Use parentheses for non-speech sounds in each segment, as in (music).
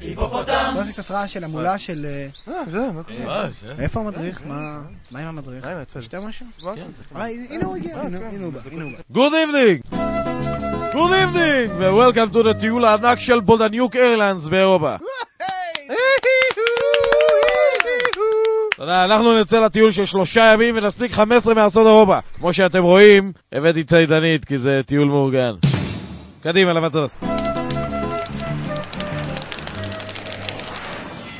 היפופוטם! לא עשית רעש של המולה של... אה, זה, מה קורה? איפה המדריך? מה מה עם המדריך? מה עם הצוות? שתה משהו? אה, הנה הוא הגיע, הנה הנה הוא בא, הנה הוא בא. Good evening! Good evening! ו-Welcome to the טיול הענק של בולדניוק איירליינס באירופה. תודה, אנחנו נצא לטיול של שלושה ימים ונספיק 15 מארצות אירופה. כמו שאתם רואים, הבאתי ציידנית כי זה טיול מאורגן. קדימה למטוס.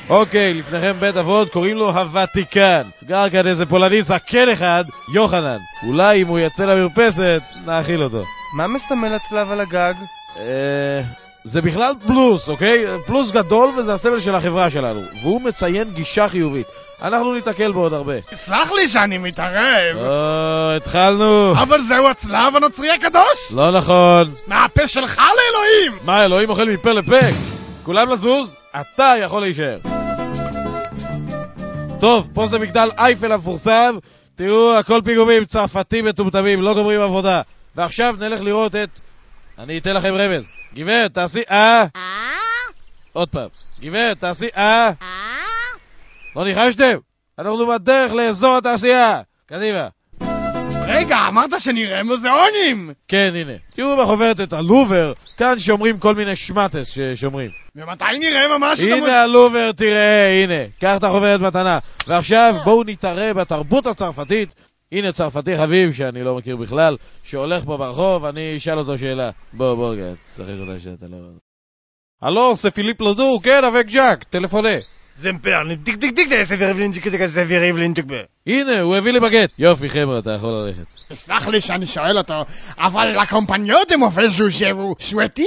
אוקיי, לפניכם בית אבות, קוראים לו הוותיקן. גר כאן איזה פולני זקן אחד, יוחנן. אולי אם הוא יצא למרפסת, נאכיל אותו. מה מסמל הצלב על הגג? אה... זה בכלל פלוס, אוקיי? פלוס גדול וזה הסמל של החברה שלנו. והוא מציין גישה חיובית. אנחנו ניתקל בו עוד הרבה. סלח לי שאני מתערב, או, התחלנו. אבל זהו הצלב הנוצרי הקדוש? לא נכון. מהפה שלך לאלוהים! מה, אלוהים אוכל מפה לפה? כולם לזוז? אתה יכול להישאר. טוב, פה זה מגדל אייפל המפורסם. תראו, הכל פיגומים צרפתים מטומטמים, לא גומרים עבודה. ועכשיו נלך לראות את... אני אתן לכם רמז. גברת, תעשי אה. עוד פעם. גברת, תעשי אה. לא ניחשתם? אנחנו בדרך לאזור התעשייה. קדימה. רגע, אמרת שנראה מוזיאונים! כן, הנה. תראו בחוברת את הלובר, כאן שומרים כל מיני שמטס ששומרים. ומתי נראה ממש. הנה הלובר, תראה, הנה. קח את החוברת מתנה. ועכשיו בואו נתערה בתרבות הצרפתית. הנה צרפתי חביב, שאני לא מכיר בכלל, שהולך פה ברחוב, אני אשאל אותו שאלה. בוא, בוא, תשחק אותה שאתה לא... הלו, זה פיליפ לדור, כן, אבק ג'אק, טלפונה. מפר, טיק טיק טיק זה ספר טיק ספר יבלין טיק הנה, הוא הביא לי בגט. יופי, חבר'ה, אתה יכול ללכת. סלח לי שאני שואל אותו, אבל לקומפניות הם עובד שהוא שבו שוויתי,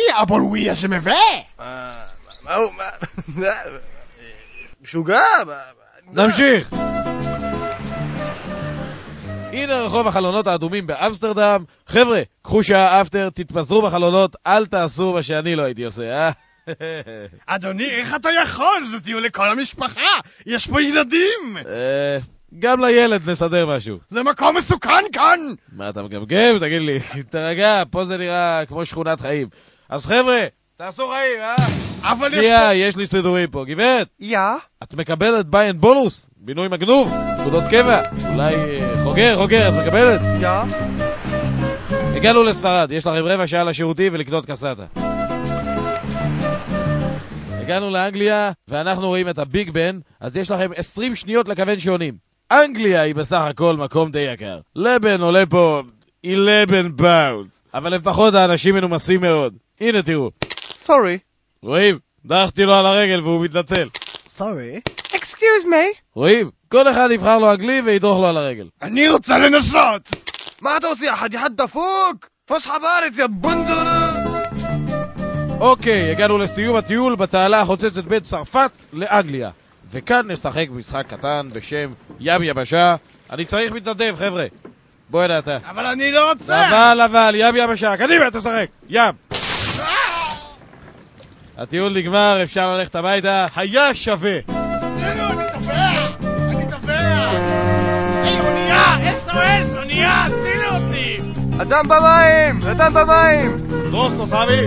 יהיה שמביא! מה הוא, מה, משוגע? נמשיך! הנה רחוב החלונות האדומים באמסטרדם. חבר'ה, קחו שעה אפטר, תתפזרו בחלונות, אל תעשו מה שאני לא הייתי עושה, אה? אדוני, איך אתה יכול? זה טיול לכל המשפחה! יש פה ילדים! אה, גם לילד נסדר משהו. זה מקום מסוכן כאן! מה, אתה מגמגם? תגיד לי. (laughs) תרגע, פה זה נראה כמו שכונת חיים. אז חבר'ה, תעשו חיים, אה? אבל יש שנייה, פה... יש לי סידורים פה. גברת, יא? את מקבלת ביין בונוס? בינוי מגנוב? נקודות קבע? אולי אה, חוגר, חוגר, את מקבלת? יא? הגענו לספרד, יש לכם רבע שעה לשירותים ולקנות קסטה. הגענו לאנגליה, ואנחנו רואים את הביג בן, אז יש לכם 20 שניות לכוון שעונים. אנגליה היא בסך הכל מקום די יקר. לבן עולה פה 11 pounds, אבל לפחות האנשים מנומסים מאוד. הנה תראו, sorry. רואים? דרכתי לו על הרגל והוא מתנצל. sorry. Excuse me? רואים? כל אחד יבחר לו אנגלי וידרוך לו על הרגל. אני רוצה לנסות! מה אתה עושה, חתיכת דפוק? פוסחה בארץ, יא בונדונה! אוקיי, הגענו לסיום הטיול בתעלה החוצצת בין צרפת לאנגליה. וכאן נשחק משחק קטן בשם ים יבשה. אני צריך מתנדב, חבר'ה. בוא הנה אתה. אבל אני לא רוצה! אבל, אבל, ים יבשה. קדימה, תשחק. ים. הטיול נגמר, אפשר ללכת הביתה. היה שווה. תראו, אני טובע! אני טובע! היי, אונייה! SOS! אונייה! הצילו אותי! אדם במים! אדם במים! דרוס תוסבי.